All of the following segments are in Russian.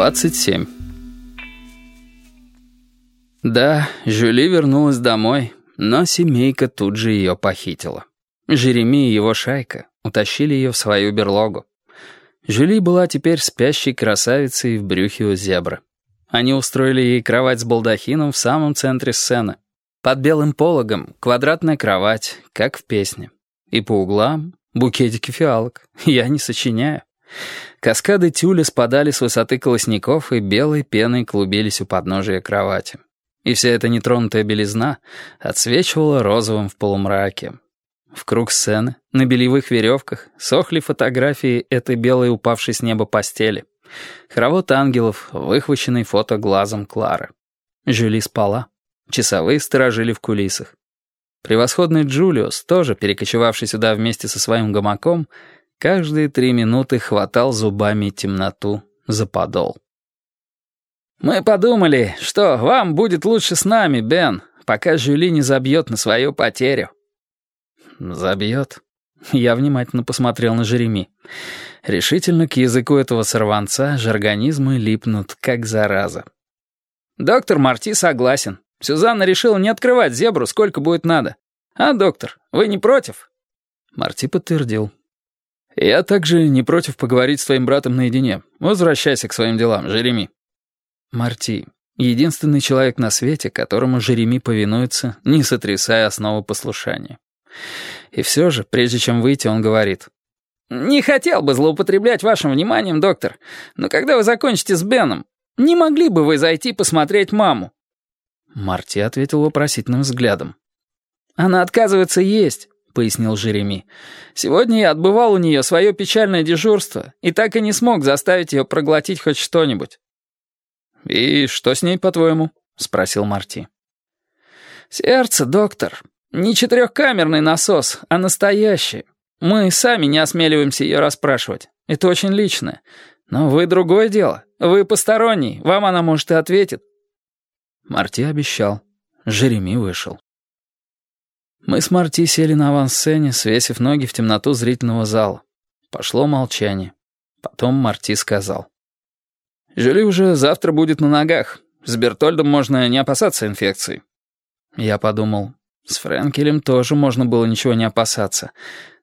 27. Да, Жюли вернулась домой, но семейка тут же ее похитила. Жереми и его шайка утащили ее в свою берлогу. Жюли была теперь спящей красавицей в брюхе у зебры. Они устроили ей кровать с балдахином в самом центре сцены. Под белым пологом квадратная кровать, как в песне. И по углам букетики фиалок. Я не сочиняю. Каскады тюля спадали с высоты колосников и белой пеной клубились у подножия кровати. И вся эта нетронутая белизна отсвечивала розовым в полумраке. В круг сцены, на белевых веревках, сохли фотографии этой белой упавшей с неба постели. Хоровод ангелов, выхваченный фото глазом Клары. Жюли спала. Часовые сторожили в кулисах. Превосходный Джулиус, тоже перекочевавший сюда вместе со своим гамаком, Каждые три минуты хватал зубами темноту за подол. «Мы подумали, что вам будет лучше с нами, Бен, пока Жюли не забьет на свою потерю». «Забьет?» Я внимательно посмотрел на Жереми. Решительно к языку этого сорванца жаргонизмы липнут, как зараза. «Доктор Марти согласен. Сюзанна решила не открывать зебру, сколько будет надо. А, доктор, вы не против?» Марти подтвердил. «Я также не против поговорить с твоим братом наедине. Возвращайся к своим делам, Жереми». Марти — единственный человек на свете, которому Жереми повинуется, не сотрясая основу послушания. И все же, прежде чем выйти, он говорит. «Не хотел бы злоупотреблять вашим вниманием, доктор, но когда вы закончите с Беном, не могли бы вы зайти посмотреть маму?» Марти ответил вопросительным взглядом. «Она отказывается есть. — пояснил Жереми. «Сегодня я отбывал у нее свое печальное дежурство и так и не смог заставить ее проглотить хоть что-нибудь». «И что с ней, по-твоему?» — спросил Марти. «Сердце, доктор. Не четырехкамерный насос, а настоящий. Мы сами не осмеливаемся ее расспрашивать. Это очень личное. Но вы другое дело. Вы посторонний, вам она, может, и ответит». Марти обещал. Жереми вышел. Мы с Марти сели на авансцене, свесив ноги в темноту зрительного зала. Пошло молчание. Потом Марти сказал. «Жюли уже завтра будет на ногах. С Бертольдом можно не опасаться инфекции». Я подумал, с Френкелем тоже можно было ничего не опасаться,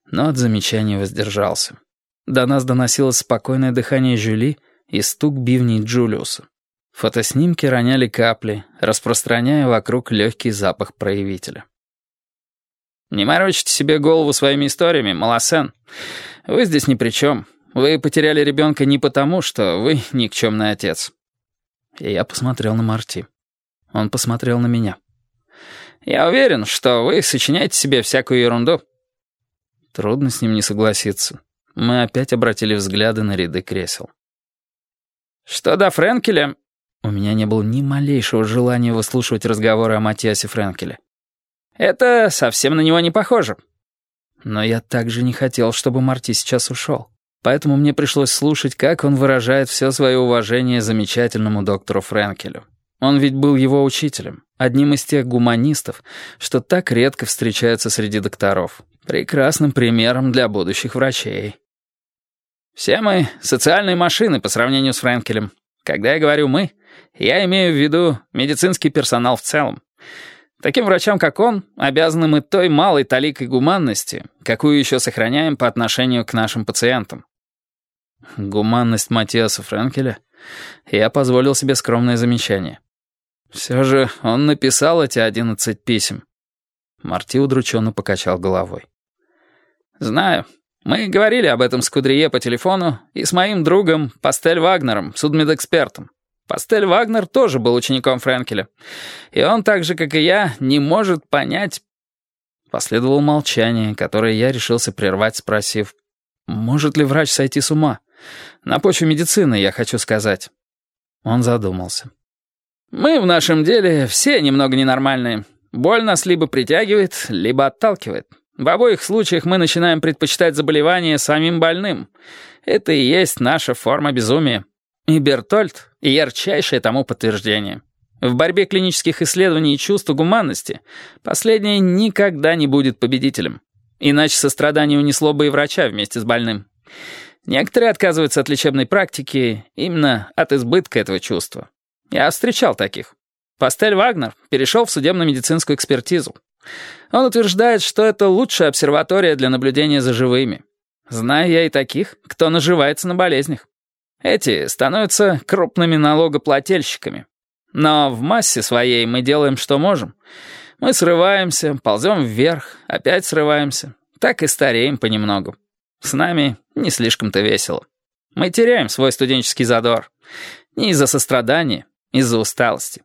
но от замечания воздержался. До нас доносилось спокойное дыхание Жюли и стук бивней Джулиуса. Фотоснимки роняли капли, распространяя вокруг легкий запах проявителя. «Не морочите себе голову своими историями, Малосен. Вы здесь ни при чем. Вы потеряли ребенка не потому, что вы никчемный отец». И я посмотрел на Марти. Он посмотрел на меня. «Я уверен, что вы сочиняете себе всякую ерунду». Трудно с ним не согласиться. Мы опять обратили взгляды на ряды кресел. «Что до Френкеля?» У меня не было ни малейшего желания выслушивать разговоры о Матиасе Френкеле. Это совсем на него не похоже. Но я также не хотел, чтобы Марти сейчас ушел. Поэтому мне пришлось слушать, как он выражает все свое уважение замечательному доктору Френкелю. Он ведь был его учителем, одним из тех гуманистов, что так редко встречаются среди докторов. Прекрасным примером для будущих врачей. Все мы социальные машины по сравнению с Френкелем. Когда я говорю «мы», я имею в виду медицинский персонал в целом. Таким врачам, как он, обязаны мы той малой таликой гуманности, какую еще сохраняем по отношению к нашим пациентам. Гуманность Матиаса Френкеля? Я позволил себе скромное замечание. Все же он написал эти одиннадцать писем. Марти удрученно покачал головой. «Знаю. Мы говорили об этом с Кудрие по телефону и с моим другом Пастель Вагнером, судмедэкспертом. Пастель Вагнер тоже был учеником Френкеля. И он, так же, как и я, не может понять... Последовало молчание, которое я решился прервать, спросив, «Может ли врач сойти с ума? На почве медицины, я хочу сказать». Он задумался. «Мы в нашем деле все немного ненормальные. Боль нас либо притягивает, либо отталкивает. В обоих случаях мы начинаем предпочитать заболевание самим больным. Это и есть наша форма безумия». И Бертольд — ярчайшее тому подтверждение. В борьбе клинических исследований и чувства гуманности последнее никогда не будет победителем. Иначе сострадание унесло бы и врача вместе с больным. Некоторые отказываются от лечебной практики именно от избытка этого чувства. Я встречал таких. Пастель Вагнер перешел в судебно-медицинскую экспертизу. Он утверждает, что это лучшая обсерватория для наблюдения за живыми. Знаю я и таких, кто наживается на болезнях. Эти становятся крупными налогоплательщиками. Но в массе своей мы делаем, что можем. Мы срываемся, ползем вверх, опять срываемся. Так и стареем понемногу. С нами не слишком-то весело. Мы теряем свой студенческий задор. Не из-за сострадания, из-за усталости.